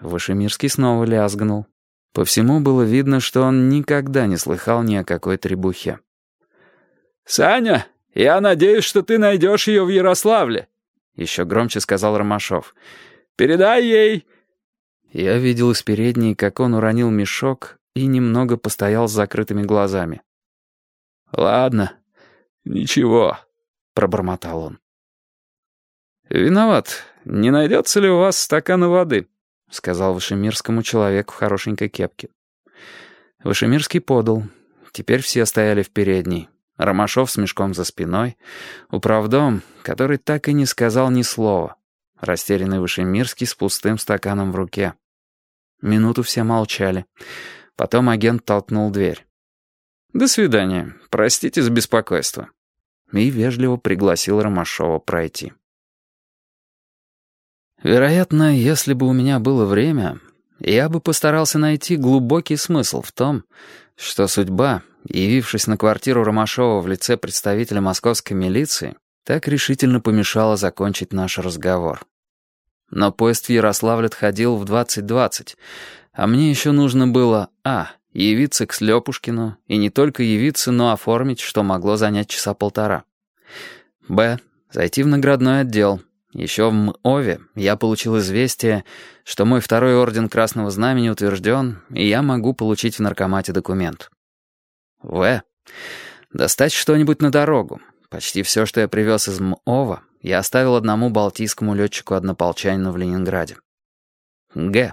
Вышемирский снова лязгнул. По всему было видно, что он никогда не слыхал ни о какой требухе. «Саня, я надеюсь, что ты найдешь ее в Ярославле», — еще громче сказал Ромашов. «Передай ей...» Я видел из передней, как он уронил мешок и немного постоял с закрытыми глазами. «Ладно, ничего», — пробормотал он. «Виноват. Не найдется ли у вас стакана воды?» — сказал Вашемирскому человек в хорошенькой кепке. Вашемирский подал. Теперь все стояли в передней. Ромашов с мешком за спиной. Управдом, который так и не сказал ни слова. Растерянный Вышемирский с пустым стаканом в руке. Минуту все молчали. Потом агент толкнул дверь. «До свидания. Простите за беспокойство». И вежливо пригласил Ромашова пройти. Вероятно, если бы у меня было время, я бы постарался найти глубокий смысл в том, что судьба, явившись на квартиру Ромашова в лице представителя московской милиции, так решительно помешала закончить наш разговор. Но поезд в Ярославль отходил в 20.20, а мне еще нужно было а. явиться к Слепушкину, и не только явиться, но оформить, что могло занять часа полтора. б. зайти в наградной отдел, еще в МОВе я получил известие, что мой второй орден Красного Знамени утвержден, и я могу получить в наркомате документ. В. Достать что-нибудь на дорогу. Почти все, что я привез из МОВа, я оставил одному балтийскому летчику-однополчанину в Ленинграде. Г.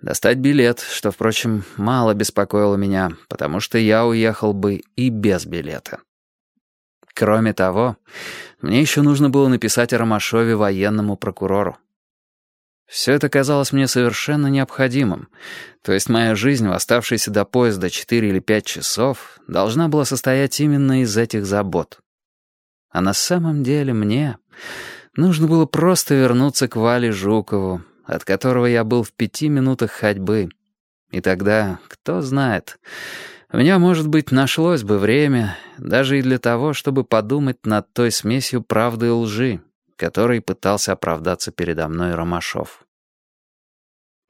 Достать билет, что, впрочем, мало беспокоило меня, потому что я уехал бы и без билета. Кроме того, мне еще нужно было написать о Ромашове военному прокурору. Все это казалось мне совершенно необходимым. То есть моя жизнь, в оставшейся до поезда 4 или 5 часов, должна была состоять именно из этих забот. А на самом деле мне нужно было просто вернуться к Вале Жукову, от которого я был в пяти минутах ходьбы. И тогда, кто знает... У меня, может быть, нашлось бы время даже и для того, чтобы подумать над той смесью правды и лжи, которой пытался оправдаться передо мной Ромашов.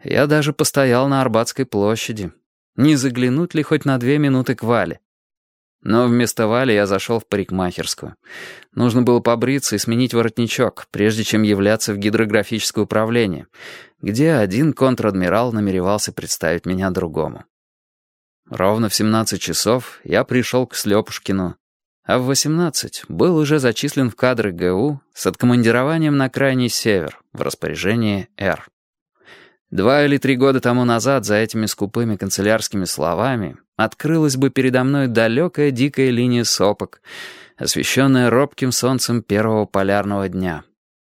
Я даже постоял на Арбатской площади. Не заглянуть ли хоть на две минуты к Вале? Но вместо Вали я зашел в парикмахерскую. Нужно было побриться и сменить воротничок, прежде чем являться в гидрографическое управление, где один контр-адмирал намеревался представить меня другому. Ровно в 17 часов я пришел к Слепушкину, а в 18 был уже зачислен в кадры ГУ с откомандированием на крайний север в распоряжении Р. Два или три года тому назад за этими скупыми канцелярскими словами открылась бы передо мной далекая дикая линия сопок, освещенная робким солнцем первого полярного дня.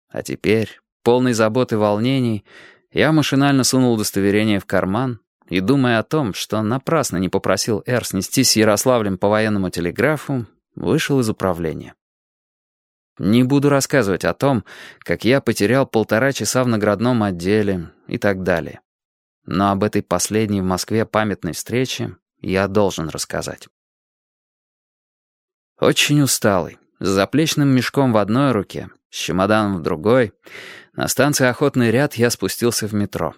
А теперь, полный забот и волнений, я машинально сунул удостоверение в карман и, думая о том, что напрасно не попросил Эр снести с Ярославлем по военному телеграфу, вышел из управления. Не буду рассказывать о том, как я потерял полтора часа в наградном отделе и так далее. Но об этой последней в Москве памятной встрече я должен рассказать. Очень усталый, с заплечным мешком в одной руке, с чемоданом в другой, на станции «Охотный ряд» я спустился в метро.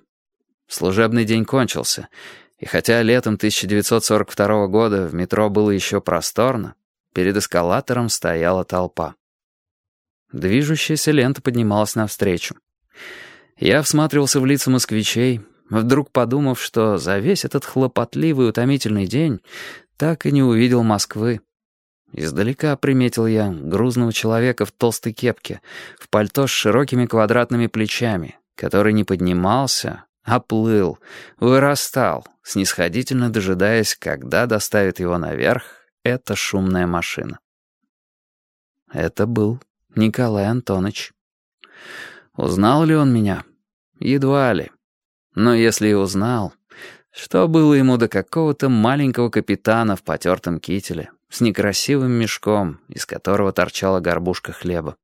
Служебный день кончился, и хотя летом 1942 года в метро было еще просторно, перед эскалатором стояла толпа. Движущаяся лента поднималась навстречу. Я всматривался в лица москвичей, вдруг подумав, что за весь этот хлопотливый утомительный день так и не увидел Москвы. Издалека приметил я грузного человека в толстой кепке, в пальто с широкими квадратными плечами, который не поднимался, оплыл, вырастал, снисходительно дожидаясь, когда доставит его наверх эта шумная машина. Это был Николай Антонович. Узнал ли он меня? Едва ли. Но если и узнал, что было ему до какого-то маленького капитана в потертом кителе с некрасивым мешком, из которого торчала горбушка хлеба?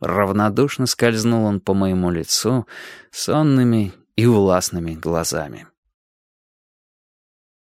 Равнодушно скользнул он по моему лицу сонными и властными глазами.